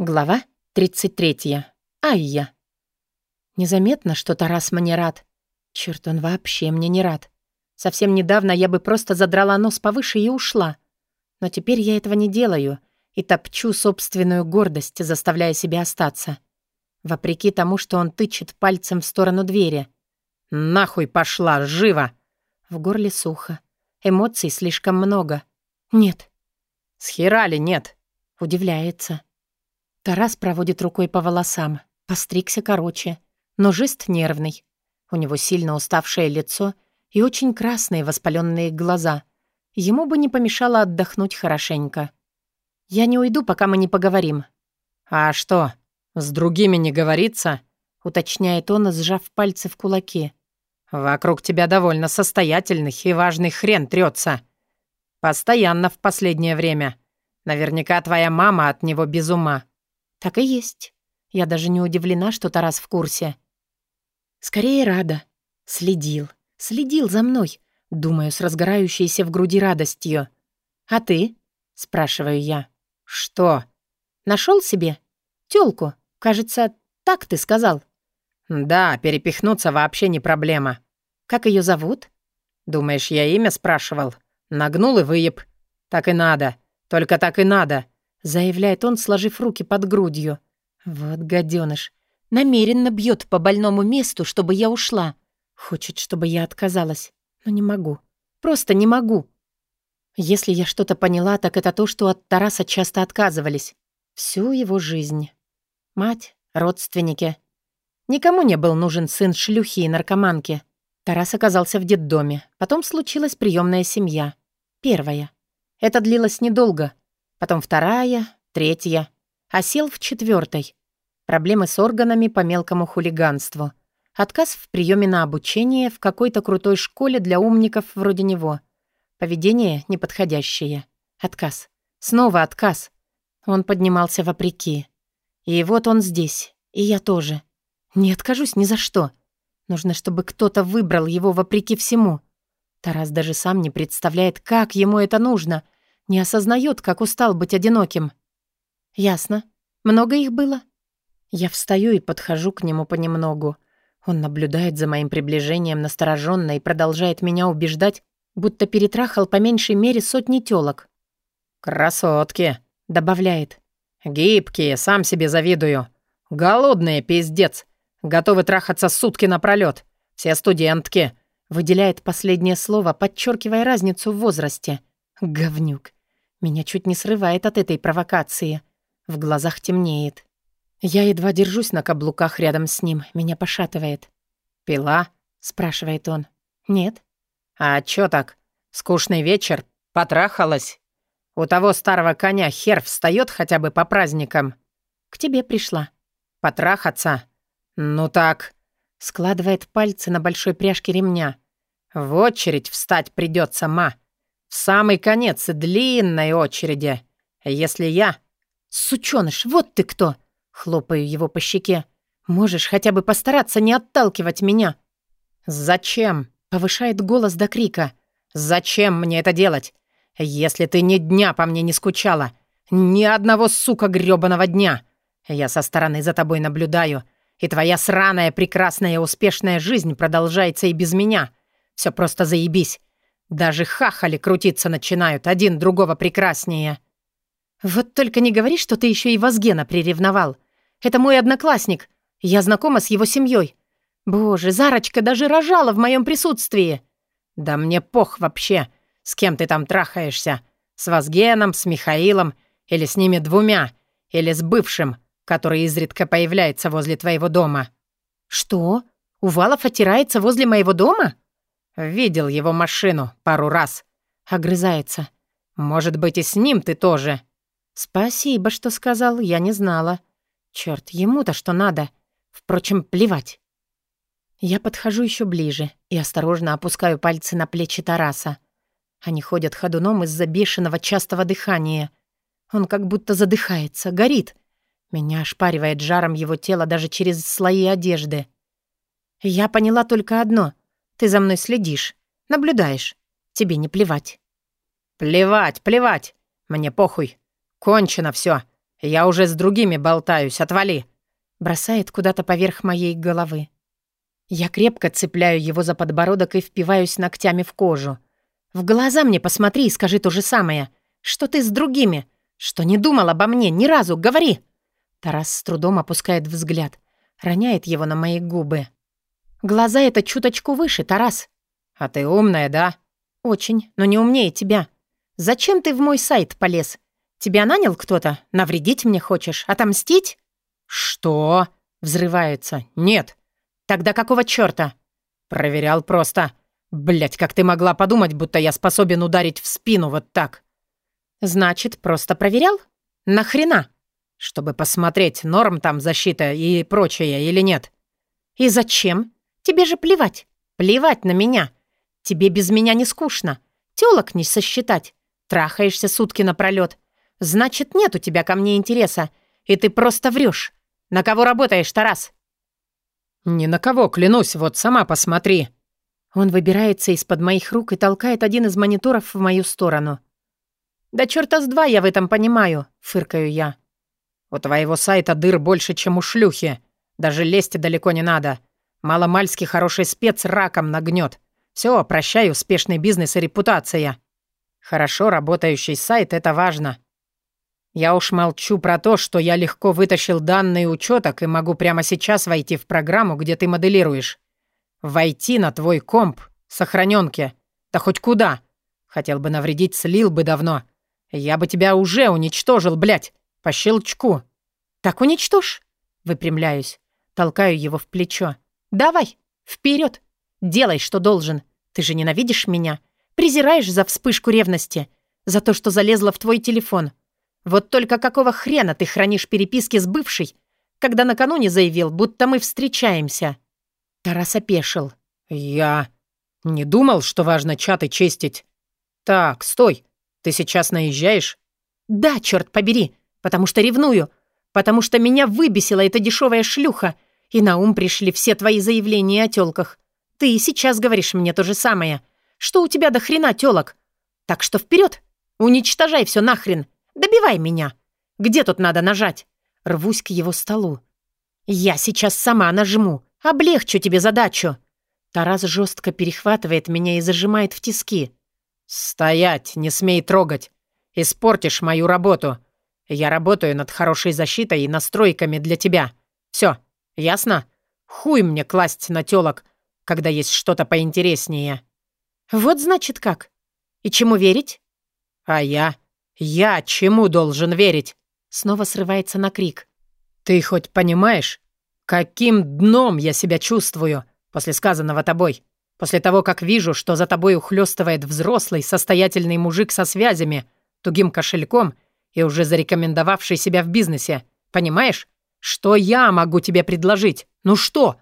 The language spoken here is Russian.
Глава 33. Айя. Незаметно, что Тарас мне рад. Черт, он вообще мне не рад. Совсем недавно я бы просто задрала нос повыше и ушла. Но теперь я этого не делаю и топчу собственную гордость, заставляя себя остаться. Вопреки тому, что он тычет пальцем в сторону двери. «Нахуй пошла, живо!» В горле сухо. Эмоций слишком много. «Нет». «Схерали нет?» Удивляется. Тарас проводит рукой по волосам. Постригся короче, но жест нервный. У него сильно уставшее лицо и очень красные воспаленные глаза. Ему бы не помешало отдохнуть хорошенько. «Я не уйду, пока мы не поговорим». «А что, с другими не говорится?» — уточняет он, сжав пальцы в кулаки. «Вокруг тебя довольно состоятельных и важный хрен трется. Постоянно в последнее время. Наверняка твоя мама от него без ума. Так и есть. Я даже не удивлена, что Тарас в курсе. Скорее рада. Следил. Следил за мной, думаю, с разгорающейся в груди радостью. «А ты?» — спрашиваю я. «Что?» Нашел себе? Тёлку. Кажется, так ты сказал». «Да, перепихнуться вообще не проблема». «Как ее зовут?» «Думаешь, я имя спрашивал? Нагнул и выеб. Так и надо. Только так и надо заявляет он, сложив руки под грудью. Вот гаденыш. Намеренно бьет по больному месту, чтобы я ушла. Хочет, чтобы я отказалась. Но не могу. Просто не могу. Если я что-то поняла, так это то, что от Тараса часто отказывались. Всю его жизнь. Мать, родственники. Никому не был нужен сын шлюхи и наркоманки. Тарас оказался в детдоме. Потом случилась приемная семья. Первая. Это длилось недолго — потом вторая, третья, а сел в четвертой. Проблемы с органами по мелкому хулиганству. Отказ в приеме на обучение в какой-то крутой школе для умников вроде него. Поведение неподходящее. Отказ. Снова отказ. Он поднимался вопреки. И вот он здесь. И я тоже. Не откажусь ни за что. Нужно, чтобы кто-то выбрал его вопреки всему. Тарас даже сам не представляет, как ему это нужно — не осознает, как устал быть одиноким. Ясно. Много их было? Я встаю и подхожу к нему понемногу. Он наблюдает за моим приближением настороженно и продолжает меня убеждать, будто перетрахал по меньшей мере сотни тёлок. «Красотки», — добавляет. «Гибкие, сам себе завидую. Голодные, пиздец. Готовы трахаться сутки напролёт. Все студентки», — выделяет последнее слово, подчеркивая разницу в возрасте. «Говнюк. Меня чуть не срывает от этой провокации. В глазах темнеет. Я едва держусь на каблуках рядом с ним. Меня пошатывает. «Пила?» — спрашивает он. «Нет». «А чё так? Скучный вечер? Потрахалась? У того старого коня хер встаёт хотя бы по праздникам?» «К тебе пришла». «Потрахаться?» «Ну так...» Складывает пальцы на большой пряжке ремня. «В очередь встать придётся, ма. В самый конец длинной очереди. Если я... Сучёныш, вот ты кто! Хлопаю его по щеке. Можешь хотя бы постараться не отталкивать меня. Зачем? Повышает голос до крика. Зачем мне это делать? Если ты ни дня по мне не скучала. Ни одного, сука, грёбаного дня. Я со стороны за тобой наблюдаю. И твоя сраная, прекрасная, успешная жизнь продолжается и без меня. Все просто заебись. Даже хахали крутиться начинают, один другого прекраснее. Вот только не говори, что ты еще и Вазгена приревновал. Это мой одноклассник. Я знакома с его семьей. Боже, Зарочка даже рожала в моем присутствии. Да мне пох вообще, с кем ты там трахаешься. С Вазгеном, с Михаилом или с ними двумя, или с бывшим, который изредка появляется возле твоего дома. Что? Увалов отирается возле моего дома? Видел его машину пару раз. Огрызается. Может быть, и с ним ты тоже. Спасибо, что сказал, я не знала. Черт, ему-то что надо. Впрочем, плевать. Я подхожу еще ближе и осторожно опускаю пальцы на плечи Тараса. Они ходят ходуном из-за бешеного частого дыхания. Он как будто задыхается, горит. Меня ошпаривает жаром его тело даже через слои одежды. Я поняла только одно. Ты за мной следишь, наблюдаешь. Тебе не плевать». «Плевать, плевать. Мне похуй. Кончено все. Я уже с другими болтаюсь, отвали!» Бросает куда-то поверх моей головы. Я крепко цепляю его за подбородок и впиваюсь ногтями в кожу. В глаза мне посмотри и скажи то же самое. Что ты с другими? Что не думал обо мне ни разу? Говори!» Тарас с трудом опускает взгляд, роняет его на мои губы. «Глаза — это чуточку выше, Тарас». «А ты умная, да?» «Очень, но не умнее тебя. Зачем ты в мой сайт полез? Тебя нанял кто-то? Навредить мне хочешь? Отомстить?» «Что?» — взрывается. «Нет». «Тогда какого чёрта?» «Проверял просто. Блять, как ты могла подумать, будто я способен ударить в спину вот так?» «Значит, просто проверял? Нахрена?» «Чтобы посмотреть, норм там защита и прочее или нет». «И зачем? Тебе же плевать. Плевать на меня. Тебе без меня не скучно. Тёлок не сосчитать. Трахаешься сутки напролёт. Значит, нет у тебя ко мне интереса, и ты просто врёшь. На кого работаешь, Тарас?» «Ни на кого, клянусь, вот сама посмотри». Он выбирается из-под моих рук и толкает один из мониторов в мою сторону. «Да чёрта с два я в этом понимаю», — фыркаю я. «У твоего сайта дыр больше, чем у шлюхи. Даже лезть далеко не надо. Маломальский хороший спец раком нагнёт. Всё, прощай, успешный бизнес и репутация. Хорошо работающий сайт — это важно. Я уж молчу про то, что я легко вытащил данные учеток и могу прямо сейчас войти в программу, где ты моделируешь. Войти на твой комп, сохранёнке. Да хоть куда. Хотел бы навредить, слил бы давно. Я бы тебя уже уничтожил, блядь, по щелчку. Так уничтожь. Выпрямляюсь. Толкаю его в плечо. Давай, вперед. Делай, что должен. Ты же ненавидишь меня. Презираешь за вспышку ревности. За то, что залезла в твой телефон. Вот только какого хрена ты хранишь переписки с бывшей, когда накануне заявил, будто мы встречаемся?» Тарас опешил. «Я не думал, что важно чаты чистить. Так, стой, ты сейчас наезжаешь?» «Да, черт побери, потому что ревную, потому что меня выбесила эта дешевая шлюха, и на ум пришли все твои заявления о тёлках. Ты и сейчас говоришь мне то же самое. Что у тебя до хрена тёлок? Так что вперед, уничтожай все нахрен. Добивай меня. Где тут надо нажать? Рвусь к его столу. Я сейчас сама нажму. Облегчу тебе задачу. Тарас жестко перехватывает меня и зажимает в тиски. «Стоять! Не смей трогать! Испортишь мою работу! Я работаю над хорошей защитой и настройками для тебя. Все, ясно? Хуй мне класть на тёлок, когда есть что-то поинтереснее». «Вот значит как. И чему верить?» «А я? Я чему должен верить?» Снова срывается на крик. «Ты хоть понимаешь, каким дном я себя чувствую после сказанного тобой? После того, как вижу, что за тобой ухлёстывает взрослый, состоятельный мужик со связями, тугим кошельком и уже зарекомендовавший себя в бизнесе. Понимаешь? Что я могу тебе предложить? Ну что?»